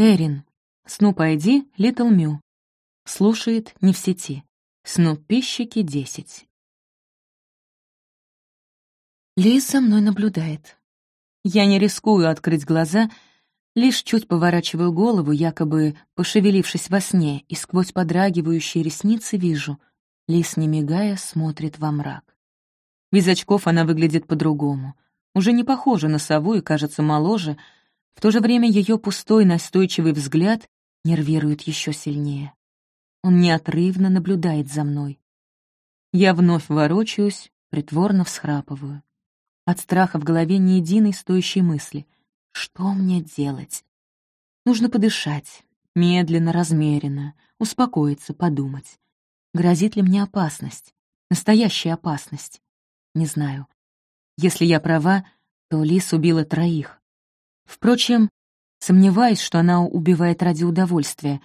Эрин. Снуп ID Little Мю. Слушает не в сети. Снуппищики 10. Лиз за мной наблюдает. Я не рискую открыть глаза, лишь чуть поворачиваю голову, якобы пошевелившись во сне, и сквозь подрагивающие ресницы вижу. Лиз, не мигая, смотрит во мрак. Без очков она выглядит по-другому. Уже не похожа на сову и кажется моложе — в то же время ее пустой настойчивый взгляд нервирует еще сильнее. Он неотрывно наблюдает за мной. Я вновь ворочаюсь, притворно всхрапываю. От страха в голове ни единой стоящей мысли. Что мне делать? Нужно подышать, медленно, размеренно, успокоиться, подумать. Грозит ли мне опасность? Настоящая опасность? Не знаю. Если я права, то Лис убила троих. Впрочем, сомневаюсь, что она убивает ради удовольствия.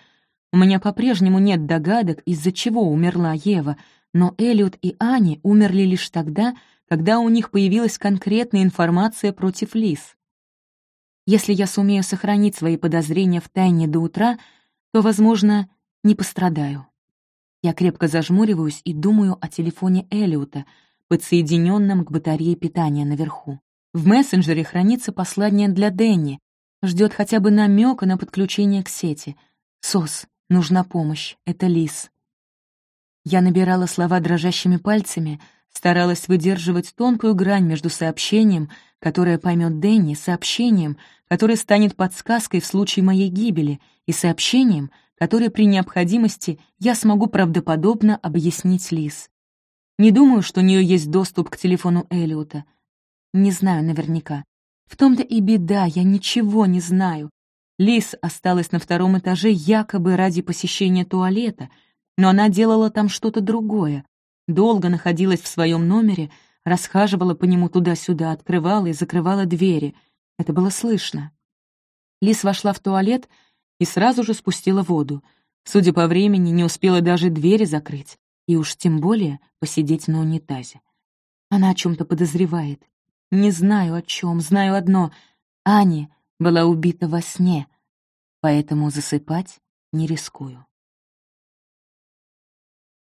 У меня по-прежнему нет догадок, из-за чего умерла Ева, но Элliot и Ани умерли лишь тогда, когда у них появилась конкретная информация против Лис. Если я сумею сохранить свои подозрения в тайне до утра, то, возможно, не пострадаю. Я крепко зажмуриваюсь и думаю о телефоне Эллиота, подсоединенном к батарее питания наверху. В мессенджере хранится послание для Дэнни. Ждет хотя бы намека на подключение к сети. «Сос, нужна помощь. Это Лис». Я набирала слова дрожащими пальцами, старалась выдерживать тонкую грань между сообщением, которое поймет Дэнни, сообщением, которое станет подсказкой в случае моей гибели, и сообщением, которое при необходимости я смогу правдоподобно объяснить Лис. Не думаю, что у нее есть доступ к телефону Эллиота. Не знаю наверняка. В том-то и беда, я ничего не знаю. Лис осталась на втором этаже якобы ради посещения туалета, но она делала там что-то другое. Долго находилась в своем номере, расхаживала по нему туда-сюда, открывала и закрывала двери. Это было слышно. Лис вошла в туалет и сразу же спустила воду. Судя по времени, не успела даже двери закрыть, и уж тем более посидеть на унитазе. Она о чем то подозревает. Не знаю о чем, знаю одно. Ани была убита во сне, поэтому засыпать не рискую.